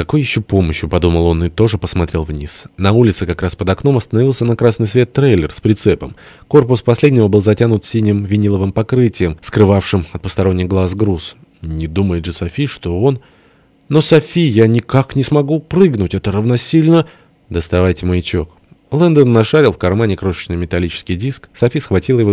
какой еще помощью?» — подумал он и тоже посмотрел вниз. На улице как раз под окном остановился на красный свет трейлер с прицепом. Корпус последнего был затянут синим виниловым покрытием, скрывавшим от посторонних глаз груз. Не думает же Софи, что он... «Но, Софи, я никак не смогу прыгнуть, это равносильно...» «Доставайте маячок». Лэндон нашарил в кармане крошечный металлический диск. Софи схватила его